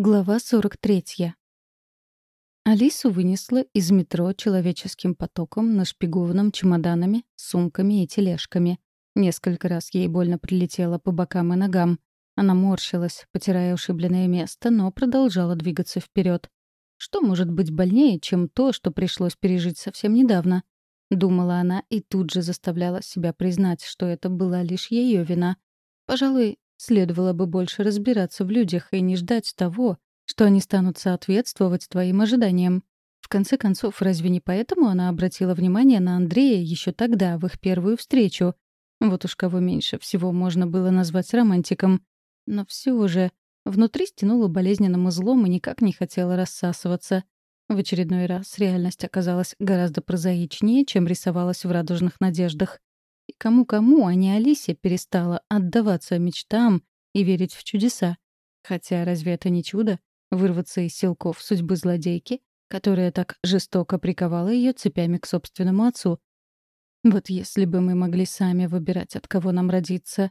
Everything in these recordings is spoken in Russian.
Глава 43. Алису вынесло из метро человеческим потоком, нашпигованным чемоданами, сумками и тележками. Несколько раз ей больно прилетело по бокам и ногам. Она морщилась, потирая ушибленное место, но продолжала двигаться вперед. Что может быть больнее, чем то, что пришлось пережить совсем недавно? Думала она и тут же заставляла себя признать, что это была лишь ее вина. Пожалуй, Следовало бы больше разбираться в людях и не ждать того, что они станут соответствовать твоим ожиданиям. В конце концов, разве не поэтому она обратила внимание на Андрея еще тогда, в их первую встречу? Вот уж кого меньше всего можно было назвать романтиком. Но все же внутри стянуло болезненным узлом и никак не хотела рассасываться. В очередной раз реальность оказалась гораздо прозаичнее, чем рисовалась в радужных надеждах. И кому-кому, а не Алисе, перестала отдаваться мечтам и верить в чудеса. Хотя разве это не чудо — вырваться из силков судьбы злодейки, которая так жестоко приковала ее цепями к собственному отцу? Вот если бы мы могли сами выбирать, от кого нам родиться.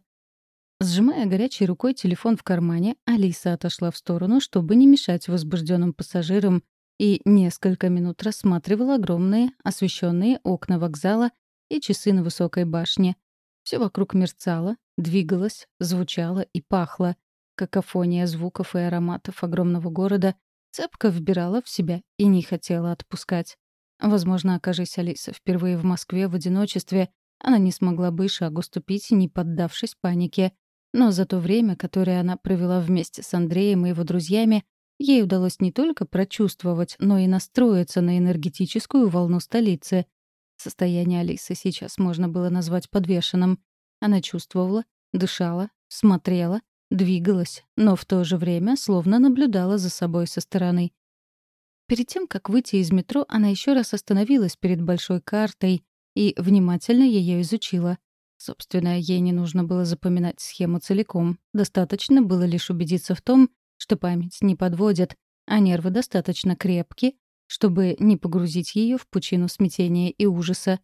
Сжимая горячей рукой телефон в кармане, Алиса отошла в сторону, чтобы не мешать возбужденным пассажирам, и несколько минут рассматривала огромные освещенные окна вокзала и часы на высокой башне. Все вокруг мерцало, двигалось, звучало и пахло. Какофония звуков и ароматов огромного города цепко вбирала в себя и не хотела отпускать. Возможно, окажись Алиса впервые в Москве в одиночестве, она не смогла бы шагу ступить, не поддавшись панике. Но за то время, которое она провела вместе с Андреем и его друзьями, ей удалось не только прочувствовать, но и настроиться на энергетическую волну столицы. Состояние Алисы сейчас можно было назвать подвешенным. Она чувствовала, дышала, смотрела, двигалась, но в то же время словно наблюдала за собой со стороны. Перед тем, как выйти из метро, она еще раз остановилась перед большой картой и внимательно ее изучила. Собственно, ей не нужно было запоминать схему целиком. Достаточно было лишь убедиться в том, что память не подводит, а нервы достаточно крепки, чтобы не погрузить ее в пучину смятения и ужаса.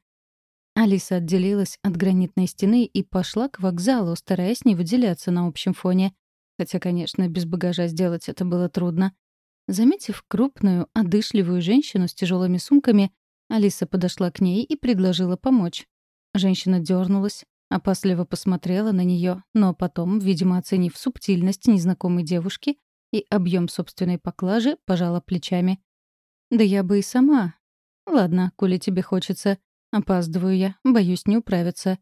Алиса отделилась от гранитной стены и пошла к вокзалу, стараясь не выделяться на общем фоне. Хотя, конечно, без багажа сделать это было трудно. Заметив крупную, одышливую женщину с тяжелыми сумками, Алиса подошла к ней и предложила помочь. Женщина дернулась, опасливо посмотрела на нее, но потом, видимо, оценив субтильность незнакомой девушки и объем собственной поклажи, пожала плечами. Да я бы и сама. Ладно, коли тебе хочется. Опаздываю я, боюсь не управиться.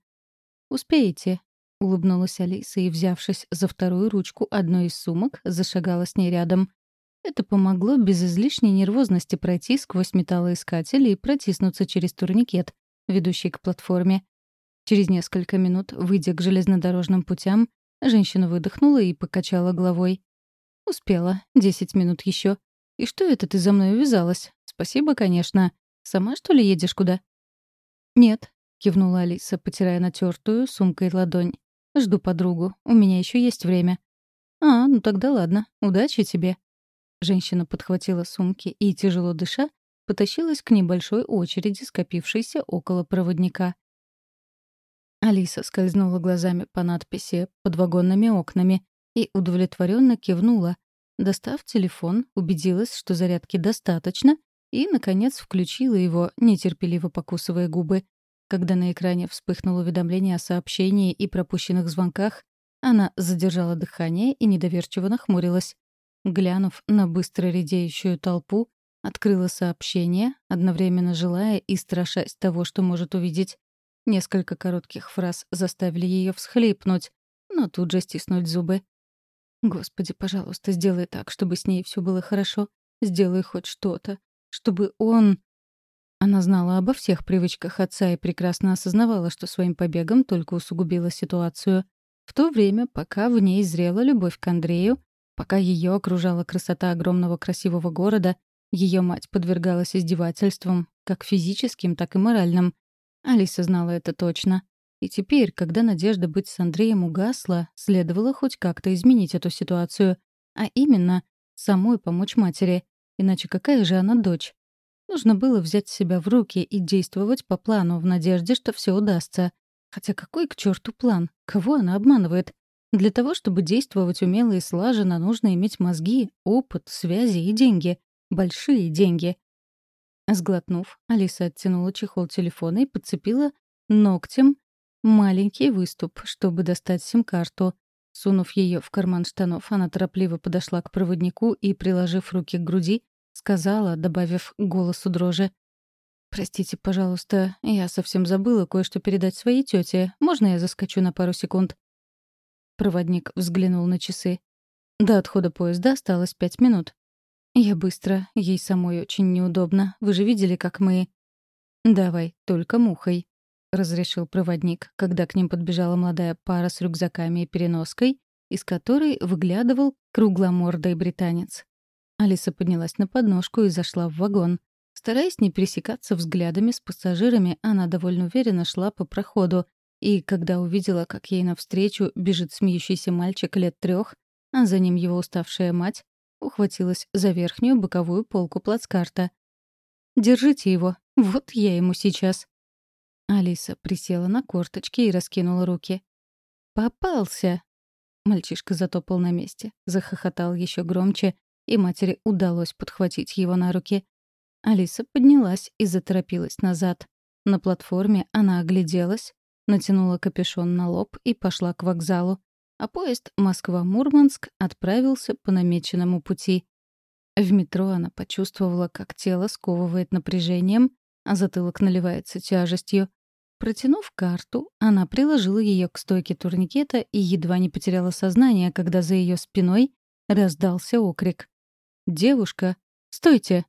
Успеете, улыбнулась Алиса и, взявшись за вторую ручку одной из сумок, зашагала с ней рядом. Это помогло без излишней нервозности пройти сквозь металлоискатель и протиснуться через турникет, ведущий к платформе. Через несколько минут, выйдя к железнодорожным путям, женщина выдохнула и покачала головой. «Успела. Десять минут еще. «И что это ты за мной увязалась? Спасибо, конечно. Сама, что ли, едешь куда?» «Нет», — кивнула Алиса, потирая натертую сумкой ладонь. «Жду подругу. У меня еще есть время». «А, ну тогда ладно. Удачи тебе». Женщина подхватила сумки и, тяжело дыша, потащилась к небольшой очереди, скопившейся около проводника. Алиса скользнула глазами по надписи под вагонными окнами и удовлетворенно кивнула, Достав телефон, убедилась, что зарядки достаточно, и, наконец, включила его, нетерпеливо покусывая губы. Когда на экране вспыхнуло уведомление о сообщении и пропущенных звонках, она задержала дыхание и недоверчиво нахмурилась. Глянув на быстро редеющую толпу, открыла сообщение, одновременно желая и страшась того, что может увидеть. Несколько коротких фраз заставили ее всхлипнуть, но тут же стиснуть зубы. Господи, пожалуйста, сделай так, чтобы с ней все было хорошо. Сделай хоть что-то. Чтобы он... Она знала обо всех привычках отца и прекрасно осознавала, что своим побегом только усугубила ситуацию. В то время, пока в ней зрела любовь к Андрею, пока ее окружала красота огромного красивого города, ее мать подвергалась издевательствам, как физическим, так и моральным. Алиса знала это точно. И теперь, когда надежда быть с Андреем угасла, следовало хоть как-то изменить эту ситуацию. А именно, самой помочь матери. Иначе какая же она дочь? Нужно было взять себя в руки и действовать по плану в надежде, что все удастся. Хотя какой к черту план? Кого она обманывает? Для того, чтобы действовать умело и слаженно, нужно иметь мозги, опыт, связи и деньги. Большие деньги. Сглотнув, Алиса оттянула чехол телефона и подцепила ногтем маленький выступ, чтобы достать сим-карту. Сунув ее в карман штанов, она торопливо подошла к проводнику и, приложив руки к груди, сказала, добавив голосу дрожи. «Простите, пожалуйста, я совсем забыла кое-что передать своей тете. Можно я заскочу на пару секунд?» Проводник взглянул на часы. До отхода поезда осталось пять минут. «Я быстро. Ей самой очень неудобно. Вы же видели, как мы...» «Давай, только мухой», — разрешил проводник, когда к ним подбежала молодая пара с рюкзаками и переноской, из которой выглядывал кругломордый британец. Алиса поднялась на подножку и зашла в вагон. Стараясь не пересекаться взглядами с пассажирами, она довольно уверенно шла по проходу, и когда увидела, как ей навстречу бежит смеющийся мальчик лет трех, а за ним его уставшая мать, ухватилась за верхнюю боковую полку плацкарта. «Держите его, вот я ему сейчас», Алиса присела на корточки и раскинула руки. «Попался!» Мальчишка затопал на месте, захохотал еще громче, и матери удалось подхватить его на руки. Алиса поднялась и заторопилась назад. На платформе она огляделась, натянула капюшон на лоб и пошла к вокзалу. А поезд Москва-Мурманск отправился по намеченному пути. В метро она почувствовала, как тело сковывает напряжением, а затылок наливается тяжестью. Протянув карту, она приложила ее к стойке турникета и едва не потеряла сознание, когда за ее спиной раздался окрик. «Девушка! Стойте!»